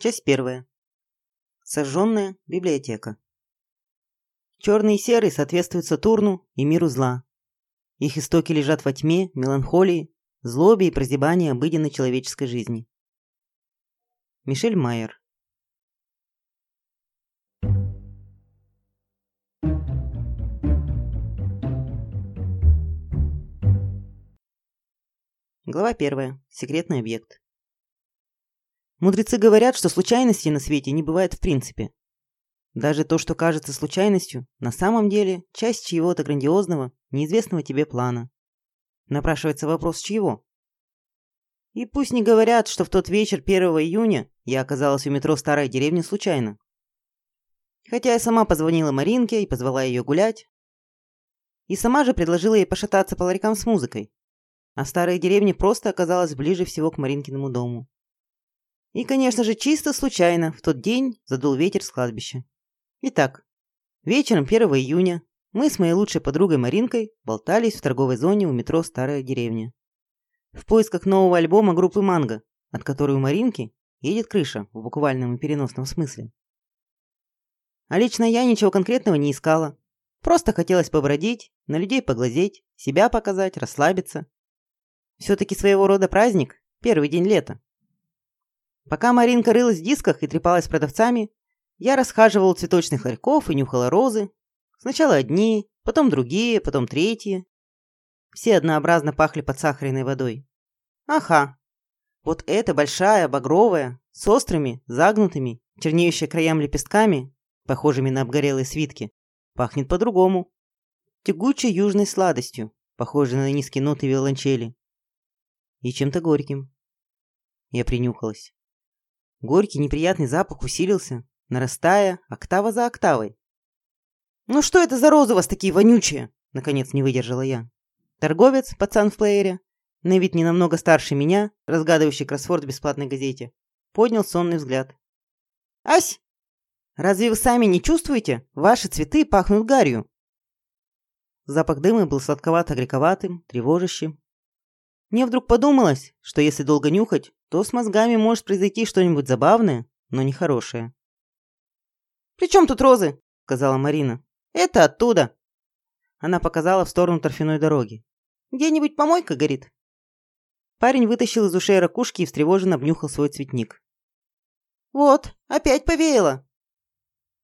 Часть первая. Сожженная библиотека. Черный и серый соответствуют Сатурну и миру зла. Их истоки лежат во тьме, меланхолии, злобе и прозябании обыденной человеческой жизни. Мишель Майер. Глава первая. Секретный объект. Мудрецы говорят, что случайностей на свете не бывает в принципе. Даже то, что кажется случайностью, на самом деле часть чьего-то грандиозного, неизвестного тебе плана. Напрашивается вопрос, чьего? И пусть не говорят, что в тот вечер 1 июня я оказалась у метро Старая деревня случайно. Хотя я сама позвонила Маринке и позвала ее гулять. И сама же предложила ей пошататься по ларькам с музыкой. А Старая деревня просто оказалась ближе всего к Маринкиному дому. И, конечно же, чисто случайно в тот день задул ветер с кладбища. Итак, вечером 1 июня мы с моей лучшей подругой Маринкой болтались в торговой зоне у метро «Старая деревня». В поисках нового альбома группы «Манго», от которой у Маринки едет крыша в буквальном и переносном смысле. А лично я ничего конкретного не искала. Просто хотелось побродить, на людей поглазеть, себя показать, расслабиться. Все-таки своего рода праздник, первый день лета. Пока Маринка рылась в дисках и трепалась с продавцами, я расхаживал цветочных ларьков и нюхала розы. Сначала одни, потом другие, потом третьи. Все однообразно пахли подсахаренной водой. Ага, вот эта большая, багровая, с острыми, загнутыми, чернеющая краям лепестками, похожими на обгорелые свитки, пахнет по-другому. Тягучей южной сладостью, похожей на низкие ноты виолончели. И чем-то горьким. Я принюхалась. Горький неприятный запах усилился, нарастая октава за октавой. «Ну что это за розы у вас такие вонючие?» Наконец не выдержала я. Торговец, пацан в плеере, на вид не намного старше меня, разгадывающий кроссворд в бесплатной газете, поднял сонный взгляд. «Ась! Разве вы сами не чувствуете? Ваши цветы пахнут гарью!» Запах дыма был сладковато-грековатым, тревожащим. Мне вдруг подумалось, что если долго нюхать, то с мозгами может произойти что-нибудь забавное, но нехорошее. «При чем тут розы?» – сказала Марина. «Это оттуда». Она показала в сторону торфяной дороги. «Где-нибудь помойка горит?» Парень вытащил из ушей ракушки и встревоженно обнюхал свой цветник. «Вот, опять повеяло!»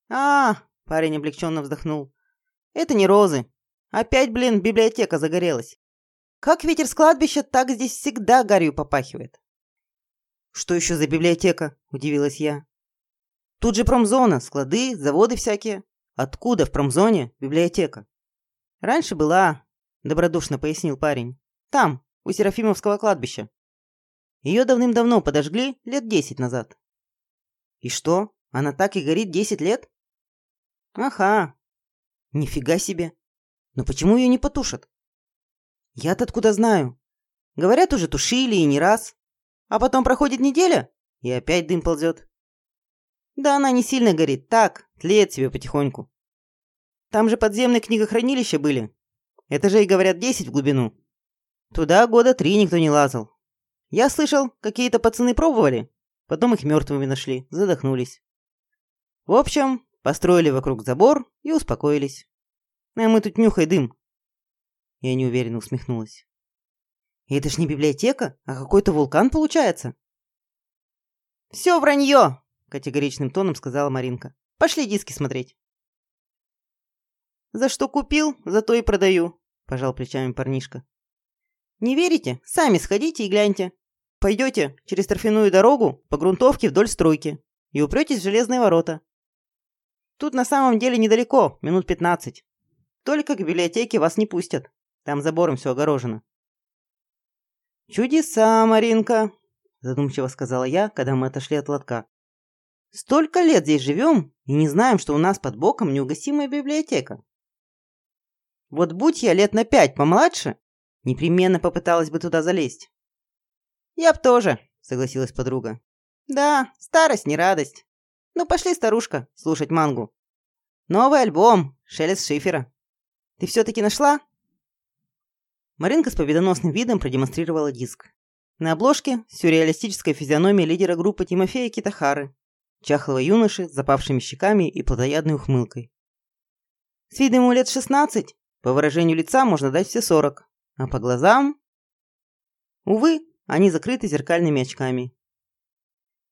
«А, — парень облегченно вздохнул, — это не розы. Опять, блин, библиотека загорелась. Как ветер с кладбища, так здесь всегда гарью попахивает. «Что еще за библиотека?» – удивилась я. «Тут же промзона, склады, заводы всякие. Откуда в промзоне библиотека?» «Раньше была», – добродушно пояснил парень. «Там, у Серафимовского кладбища. Ее давным-давно подожгли лет десять назад». «И что, она так и горит десять лет?» «Ага. Нифига себе. Но почему ее не потушат?» «Я-то откуда знаю? Говорят, уже тушили и не раз. А потом проходит неделя, и опять дым ползет. Да она не сильно горит, так, тлеет себе потихоньку. Там же подземные книгохранилища были. Это же и говорят 10 в глубину. Туда года три никто не лазал. Я слышал, какие-то пацаны пробовали, потом их мертвыми нашли, задохнулись. В общем, построили вокруг забор и успокоились. А мы тут нюхай дым. Я неуверенно усмехнулась. И это ж не библиотека, а какой-то вулкан получается. «Все вранье!» – категоричным тоном сказала Маринка. «Пошли диски смотреть». «За что купил, за то и продаю», – пожал плечами парнишка. «Не верите? Сами сходите и гляньте. Пойдете через торфяную дорогу по грунтовке вдоль стройки и упретесь в железные ворота. Тут на самом деле недалеко, минут пятнадцать. Только к библиотеке вас не пустят. Там забором все огорожено. «Чудеса, Маринка!» – задумчиво сказала я, когда мы отошли от лотка. «Столько лет здесь живем и не знаем, что у нас под боком неугасимая библиотека. Вот будь я лет на пять помладше, непременно попыталась бы туда залезть». «Я б тоже», – согласилась подруга. «Да, старость не радость. Ну пошли, старушка, слушать мангу. Новый альбом, шелест шифера. Ты все-таки нашла?» Маринка с победоносным видом продемонстрировала диск. На обложке сюрреалистическая физиономия лидера группы Тимофея Китахары чахлого юноши с запавшими щеками и плодоядной ухмылкой. С виду ему лет шестнадцать, по выражению лица можно дать все сорок, а по глазам... Увы, они закрыты зеркальными очками.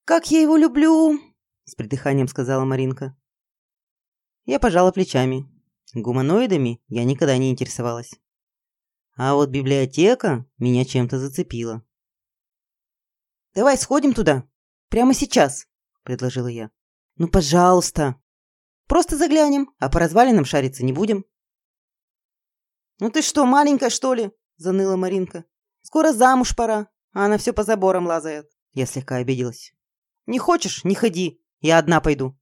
«Как я его люблю!» – с придыханием сказала Маринка. Я пожала плечами. Гуманоидами я никогда не интересовалась. А вот библиотека меня чем-то зацепила. «Давай сходим туда. Прямо сейчас», – предложила я. «Ну, пожалуйста. Просто заглянем, а по развалинам шариться не будем». «Ну ты что, маленькая, что ли?» – заныла Маринка. «Скоро замуж пора, а она все по заборам лазает». Я слегка обиделась. «Не хочешь – не ходи. Я одна пойду».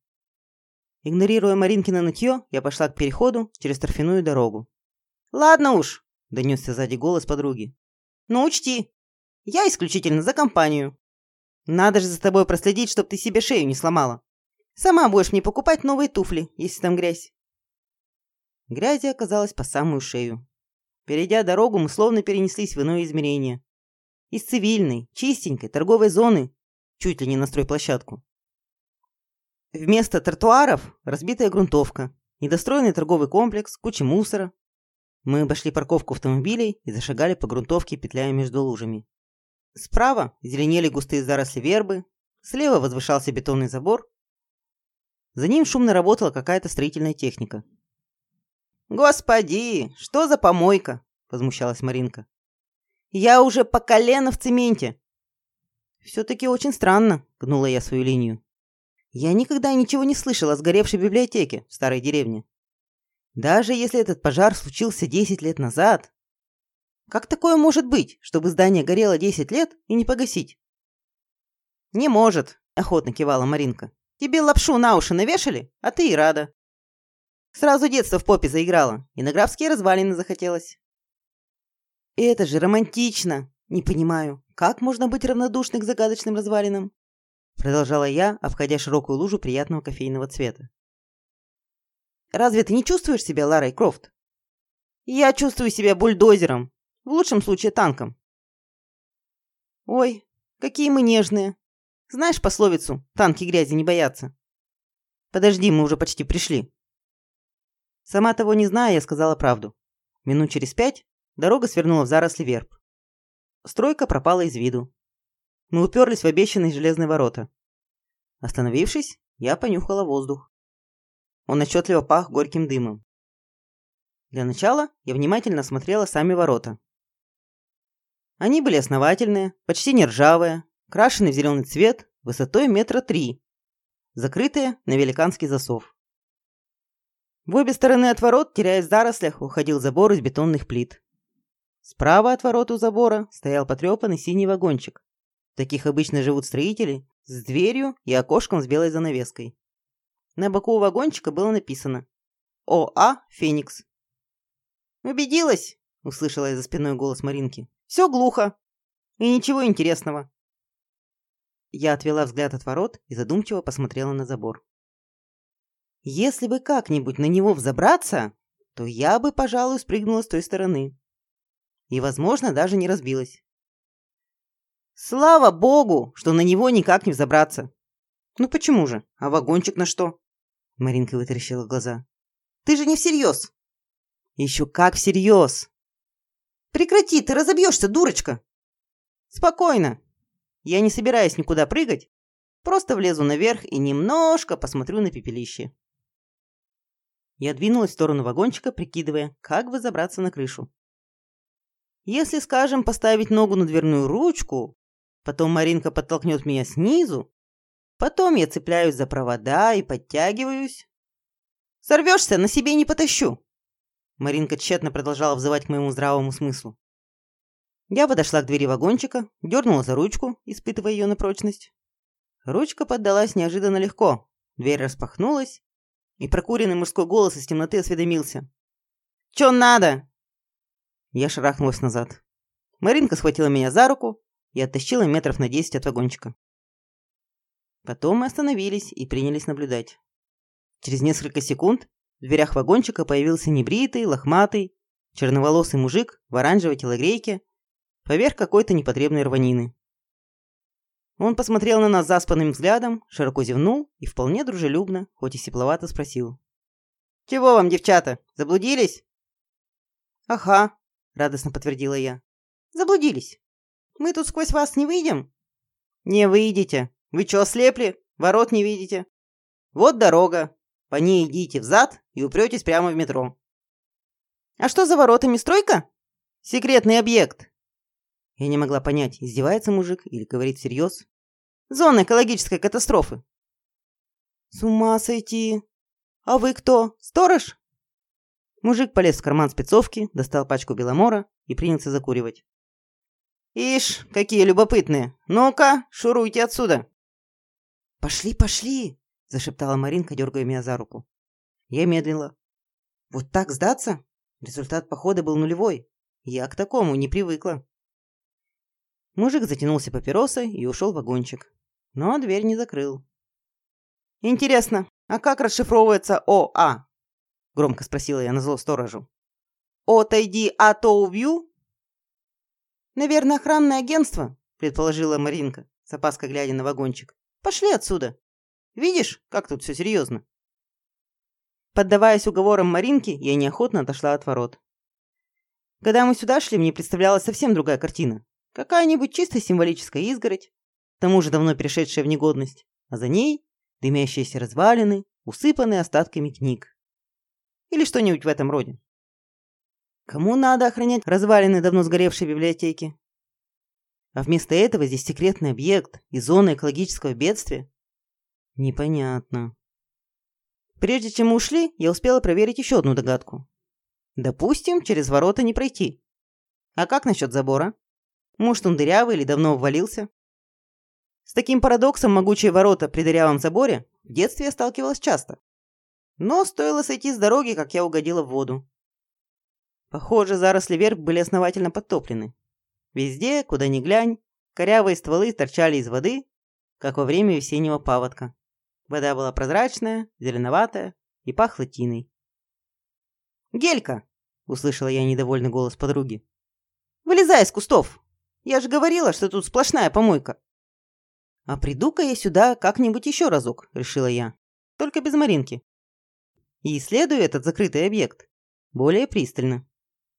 Игнорируя Маринкино нытье, я пошла к переходу через торфяную дорогу. «Ладно уж», – донесся сзади голос подруги. «Но учти, я исключительно за компанию. Надо же за тобой проследить, чтоб ты себе шею не сломала. Сама будешь мне покупать новые туфли, если там грязь. Грязи оказалось по самую шею. Перейдя дорогу, мы словно перенеслись в иное измерение. Из цивильной, чистенькой, торговой зоны, чуть ли не на стройплощадку. Вместо тротуаров разбитая грунтовка, недостроенный торговый комплекс, куча мусора. Мы обошли парковку автомобилей и зашагали по грунтовке, петляя между лужами. Справа зеленели густые заросли вербы, слева возвышался бетонный забор. За ним шумно работала какая-то строительная техника. «Господи, что за помойка?» – возмущалась Маринка. «Я уже по колено в цементе!» «Все-таки очень странно», – гнула я свою линию. «Я никогда ничего не слышала о сгоревшей библиотеке в старой деревне. Даже если этот пожар случился 10 лет назад, как такое может быть, чтобы здание горело 10 лет и не погасить? Не может, охотно кивала Маринка. Тебе лапшу на уши навешали, а ты и рада. Сразу детство в попе заиграло, и на графские развалины захотелось. Это же романтично. Не понимаю, как можно быть равнодушным к загадочным развалинам? Продолжала я, обходя широкую лужу приятного кофейного цвета. Разве ты не чувствуешь себя Ларой Крофт? Я чувствую себя бульдозером, в лучшем случае танком. Ой, какие мы нежные. Знаешь пословицу «танки грязи не боятся»? Подожди, мы уже почти пришли. Сама того не зная, я сказала правду. Минут через пять дорога свернула в заросли верб. Стройка пропала из виду. Мы уперлись в обещанные железные ворота. Остановившись, я понюхала воздух. Он отчетливо пах горьким дымом. Для начала я внимательно осмотрела сами ворота. Они были основательные, почти не ржавые, крашены в зеленый цвет, высотой метра три, закрытые на великанский засов. В обе стороны от ворот, теряясь в зарослях, уходил забор из бетонных плит. Справа от ворот у забора стоял потрепанный синий вагончик. таких обычно живут строители, с дверью и окошком с белой занавеской. На боку вагончика было написано «ОА Феникс». «Убедилась?» – услышала я за спиной голос Маринки. Все глухо. И ничего интересного. Я отвела взгляд от ворот и задумчиво посмотрела на забор. Если бы как-нибудь на него взобраться, то я бы, пожалуй, спрыгнула с той стороны. И, возможно, даже не разбилась. Слава богу, что на него никак не взобраться. Ну почему же? А вагончик на что? Маринка вытаращила глаза. Ты же не всерьез. Еще как всерьез. Прекрати, ты разобьешься, дурочка. Спокойно. Я не собираюсь никуда прыгать. Просто влезу наверх и немножко посмотрю на пепелище. Я двинулась в сторону вагончика, прикидывая, как бы забраться на крышу. Если, скажем, поставить ногу на дверную ручку, потом Маринка подтолкнет меня снизу, потом я цепляюсь за провода и подтягиваюсь. Сорвешься, на себе не потащу. Маринка тщетно продолжала взывать к моему здравому смыслу. Я подошла к двери вагончика, дернула за ручку, испытывая ее на прочность. Ручка поддалась неожиданно легко. Дверь распахнулась, и прокуренный мужской голос из темноты осведомился. «Чё надо?» Я шарахнулась назад. Маринка схватила меня за руку и оттащила метров на десять от вагончика. Потом мы остановились и принялись наблюдать. Через несколько секунд в дверях вагончика появился небритый, лохматый, черноволосый мужик в оранжевой телогрейке поверх какой-то непотребной рванины. Он посмотрел на нас заспанным взглядом, широко зевнул и вполне дружелюбно, хоть и сепловато спросил. «Чего вам, девчата, заблудились?» «Ага», — радостно подтвердила я. «Заблудились. Мы тут сквозь вас не выйдем?» «Не выйдете. Вы чё, ослепли? Ворот не видите? Вот дорога. По ней идите взад и упретесь прямо в метро». «А что за воротами, стройка?» «Секретный объект». Я не могла понять, издевается мужик или говорит всерьез. «Зона экологической катастрофы». «С ума сойти! А вы кто, сторож?» Мужик полез в карман спецовки, достал пачку беломора и принялся закуривать. «Ишь, какие любопытные! Ну-ка, шуруйте отсюда!» «Пошли, пошли!» – зашептала Маринка, дергая меня за руку. Я медлила. «Вот так сдаться?» Результат похода был нулевой. Я к такому не привыкла. Мужик затянулся папиросой и ушел в вагончик. Но дверь не закрыл. «Интересно, а как расшифровывается ОА?» Громко спросила я назло сторожу. «Отойди, а то убью?» «Наверное, охранное агентство», предположила Маринка, с опаской глядя на вагончик. «Пошли отсюда. Видишь, как тут все серьезно?» Поддаваясь уговорам Маринки, я неохотно отошла от ворот. Когда мы сюда шли, мне представлялась совсем другая картина. Какая-нибудь чисто символическая изгородь, к тому же давно перешедшая в негодность, а за ней дымящиеся развалины, усыпанные остатками книг. Или что-нибудь в этом роде. Кому надо охранять развалины давно сгоревшей библиотеки? А вместо этого здесь секретный объект и зона экологического бедствия? Непонятно. Прежде чем мы ушли, я успела проверить еще одну догадку. Допустим, через ворота не пройти. А как насчет забора? Может, он дырявый или давно ввалился? С таким парадоксом могучие ворота при дырявом заборе в детстве я сталкивалась часто. Но стоило сойти с дороги, как я угодила в воду. Похоже, заросли верб были основательно подтоплены. Везде, куда ни глянь, корявые стволы торчали из воды, как во время весеннего паводка. Вода была прозрачная, зеленоватая и пахла тиной. «Гелька!» – услышала я недовольный голос подруги. «Вылезай из кустов! Я же говорила, что тут сплошная помойка!» «А приду-ка я сюда как-нибудь еще разок», – решила я. «Только без Маринки. И исследую этот закрытый объект более пристально».